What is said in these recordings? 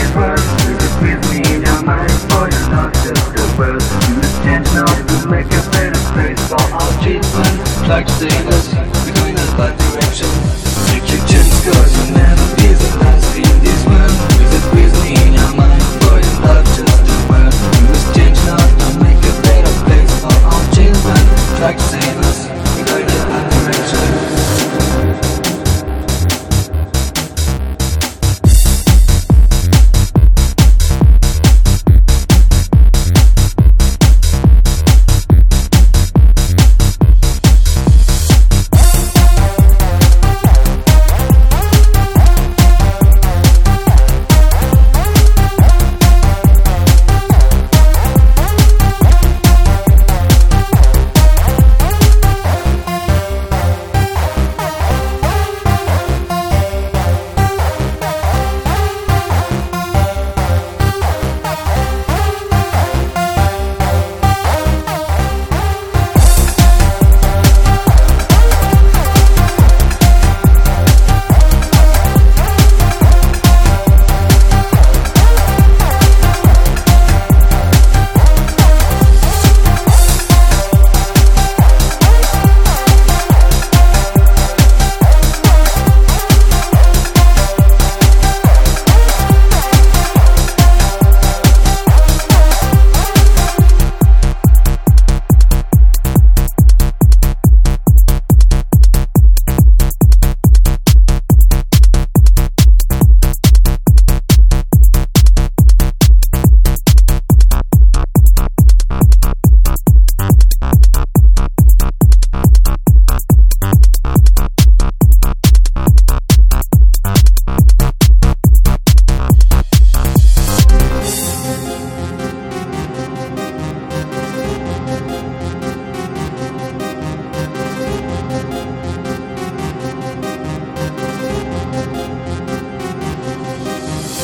universe Between our minds for the loss of the world You stand now to make a better place for our children Like sailors between us by direction Take your chance cause you never be the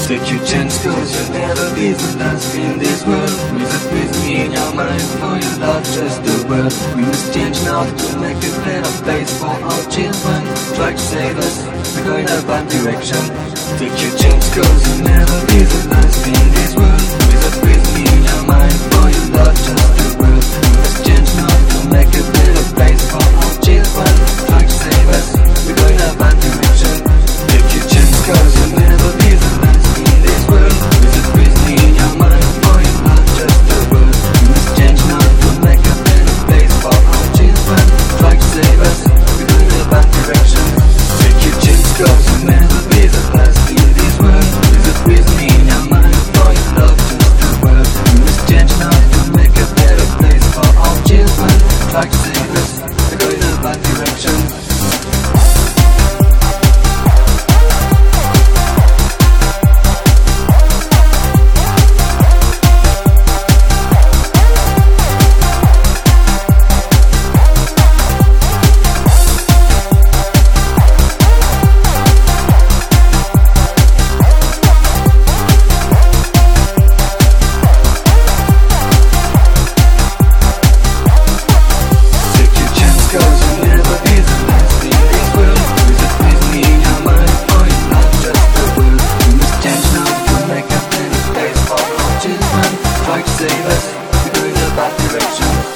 Take your changed cause you'll never be the last in this world. We just with me in your mind, for your love just the world. We must change now to make a better. Place for our children. Try to save us, we're going in a bad direction. Take your changed cause you'll never be the last in this world. Lifesavers, we're going in the right direction.